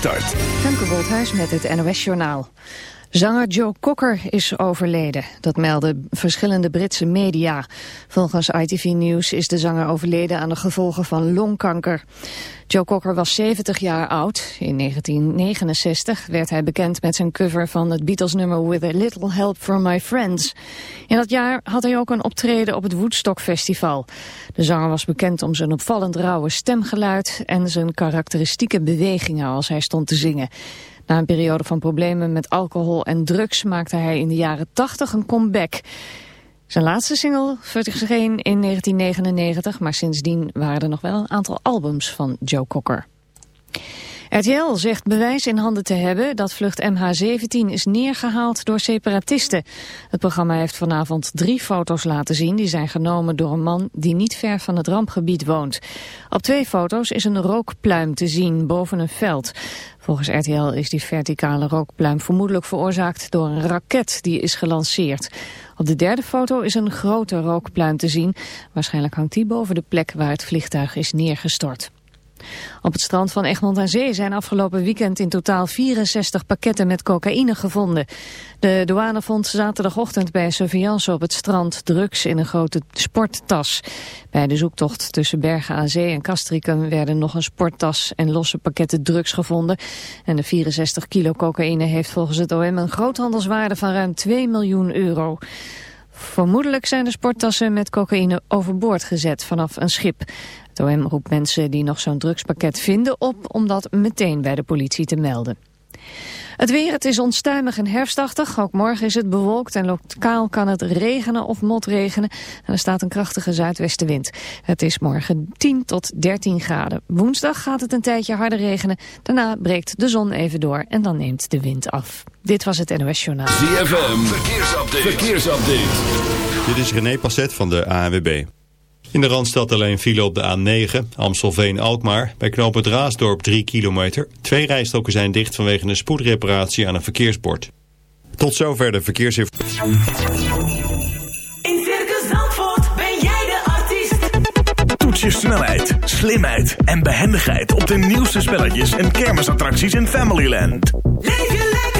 start. Femke met het NOS Journaal. Zanger Joe Cocker is overleden. Dat melden verschillende Britse media. Volgens ITV News is de zanger overleden aan de gevolgen van longkanker. Joe Cocker was 70 jaar oud. In 1969 werd hij bekend met zijn cover van het Beatles-nummer With a Little Help from My Friends. In dat jaar had hij ook een optreden op het Woodstock Festival. De zanger was bekend om zijn opvallend rauwe stemgeluid en zijn karakteristieke bewegingen als hij stond te zingen. Na een periode van problemen met alcohol en drugs maakte hij in de jaren 80 een comeback. Zijn laatste single verscheen in 1999, maar sindsdien waren er nog wel een aantal albums van Joe Cocker. RTL zegt bewijs in handen te hebben dat vlucht MH17 is neergehaald door separatisten. Het programma heeft vanavond drie foto's laten zien. Die zijn genomen door een man die niet ver van het rampgebied woont. Op twee foto's is een rookpluim te zien boven een veld. Volgens RTL is die verticale rookpluim vermoedelijk veroorzaakt door een raket die is gelanceerd. Op de derde foto is een grote rookpluim te zien. Waarschijnlijk hangt die boven de plek waar het vliegtuig is neergestort. Op het strand van Egmond aan Zee zijn afgelopen weekend in totaal 64 pakketten met cocaïne gevonden. De douane vond zaterdagochtend bij surveillance op het strand drugs in een grote sporttas. Bij de zoektocht tussen Bergen aan Zee en Castricum werden nog een sporttas en losse pakketten drugs gevonden. En de 64 kilo cocaïne heeft volgens het OM een groothandelswaarde van ruim 2 miljoen euro. Vermoedelijk zijn de sporttassen met cocaïne overboord gezet vanaf een schip. Het OM roept mensen die nog zo'n drugspakket vinden op om dat meteen bij de politie te melden. Het weer, het is onstuimig en herfstachtig. Ook morgen is het bewolkt en lokaal kan het regenen of motregenen. En er staat een krachtige zuidwestenwind. Het is morgen 10 tot 13 graden. Woensdag gaat het een tijdje harder regenen. Daarna breekt de zon even door en dan neemt de wind af. Dit was het NOS Journaal. ZFM, verkeersupdate. verkeersupdate. Dit is René Passet van de ANWB. In de Randstad alleen file op de A9, Amstelveen-Alkmaar. Bij knooppunt Raasdorp 3 kilometer. Twee rijstroken zijn dicht vanwege een spoedreparatie aan een verkeersbord. Tot zover de verkeersinformatie. In Circus Zandvoort ben jij de artiest. Toets je snelheid, slimheid en behendigheid op de nieuwste spelletjes en kermisattracties in Familyland. Leef je lekker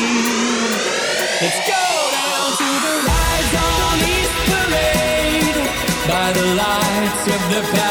the past.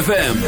ZFM.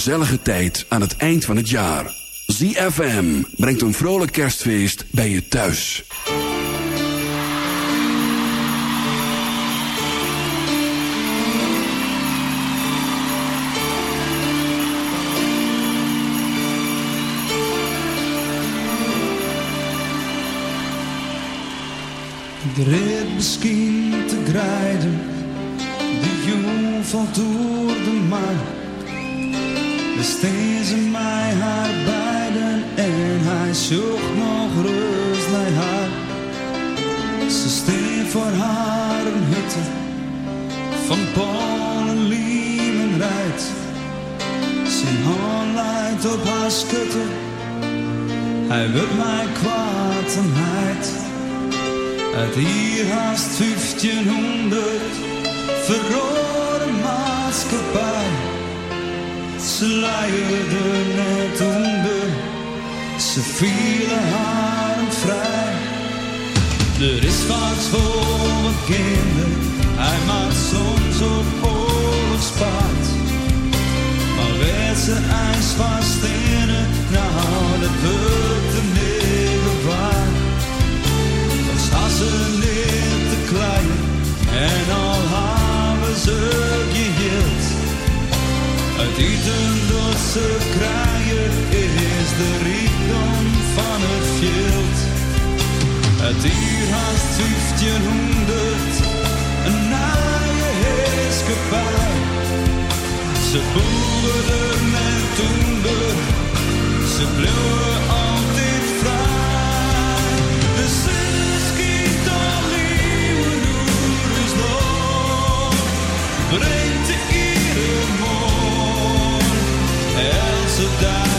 Gezellige tijd aan het eind van het jaar. ZFM brengt een vrolijk kerstfeest bij je thuis. Ik reed misschien te grijden, de jong valt door de maan. Ze mij haar beiden en hij zocht nog rust naar haar. Ze steen voor haar een hutte van Polen, Liemen rijdt. Zijn hand leidt op haar schutte, hij wil mij kwaad en heid. Uit hier haast 1500 verrode maatschappij. Ze leierden net onder, ze vielen haar vrij. Er is wat voor mijn kinderen, hij maakt soms op oorlogspaard. Maar werd ze ijs vast in het, nou dat wordt de negen waard. Dan ze niet te klein en al hebben ze geheeld. Eten losse kraaien is de rijkdom van het veld. Het hier haast 1500, een naaie gevaar. Ze boeren de toender, ze bleven altijd vrij. De zon kiet al nieuwe is nog. de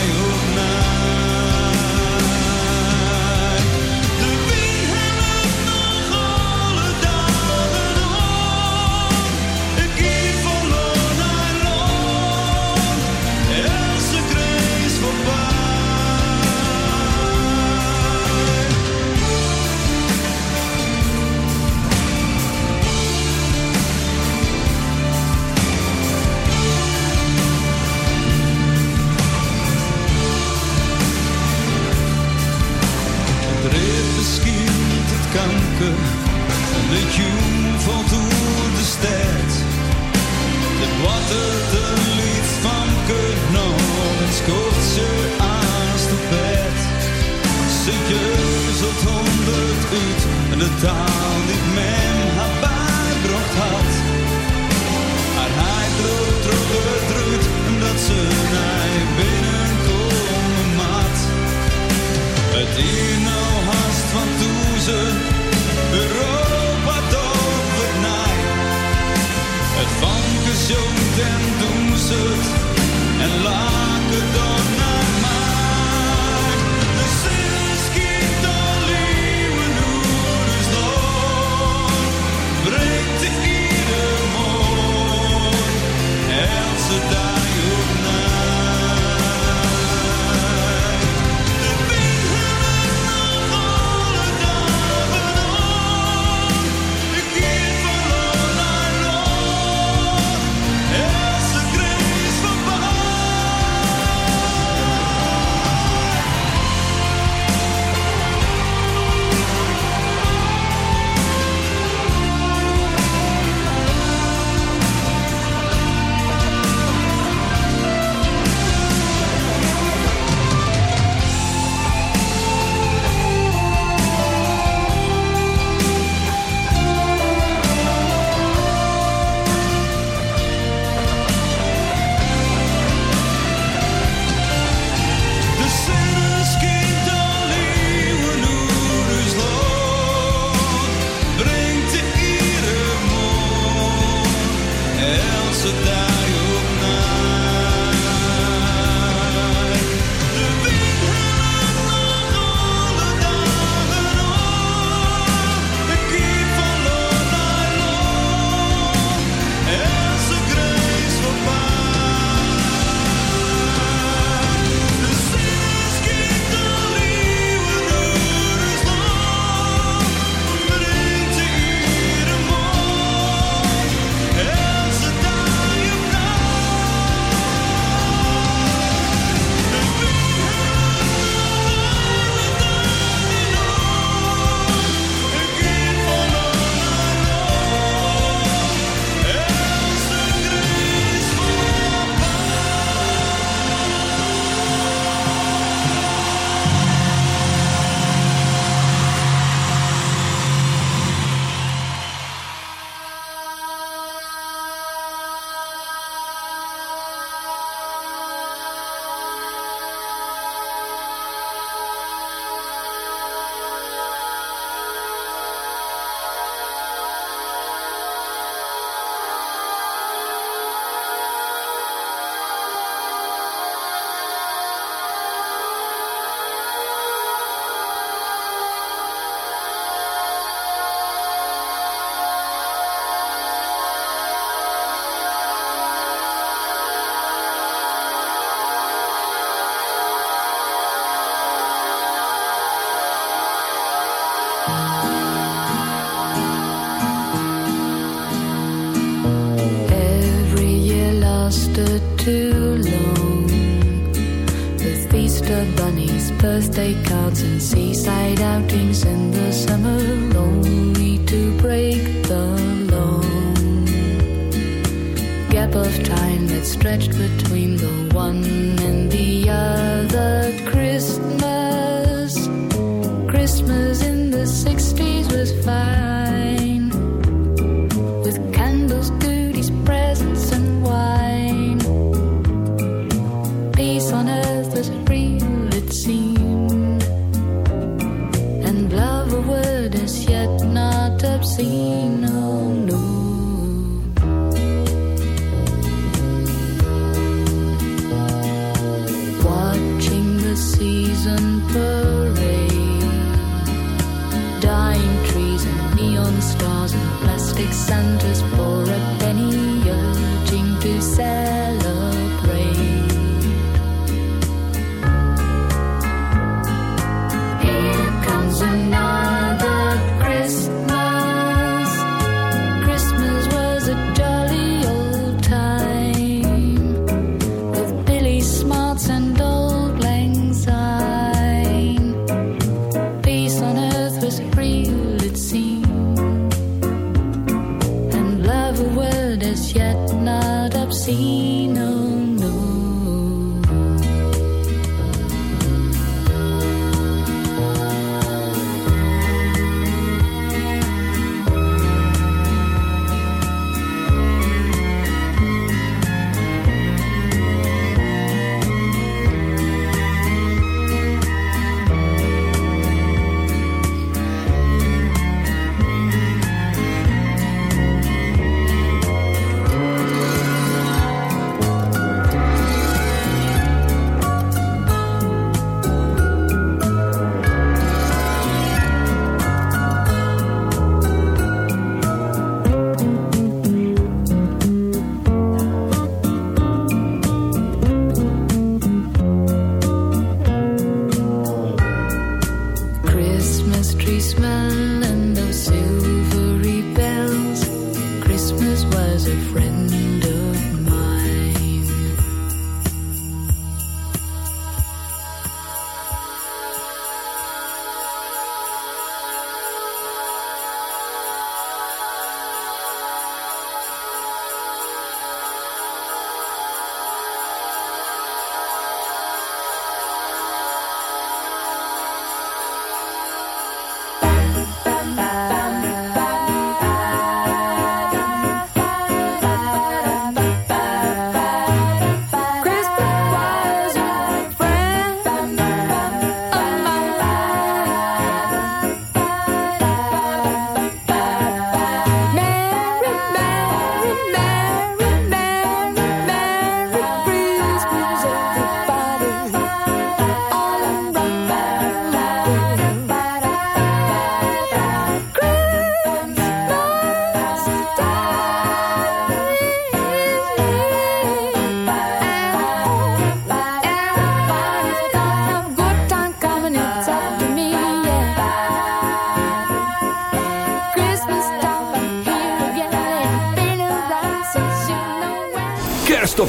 seen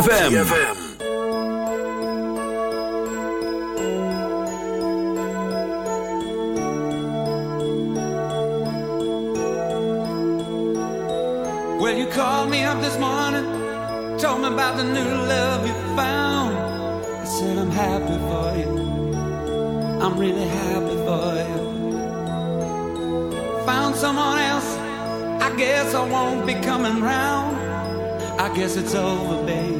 ZFM. Well, you called me up this morning, told me about the new love you found. I said, I'm happy for you. I'm really happy for you. Found someone else, I guess I won't be coming round. I guess it's over, babe.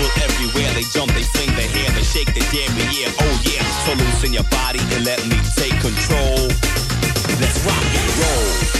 People everywhere, they jump, they fling their hair, they shake their damn yeah, oh yeah. So loosen your body and let me take control. Let's rock and roll.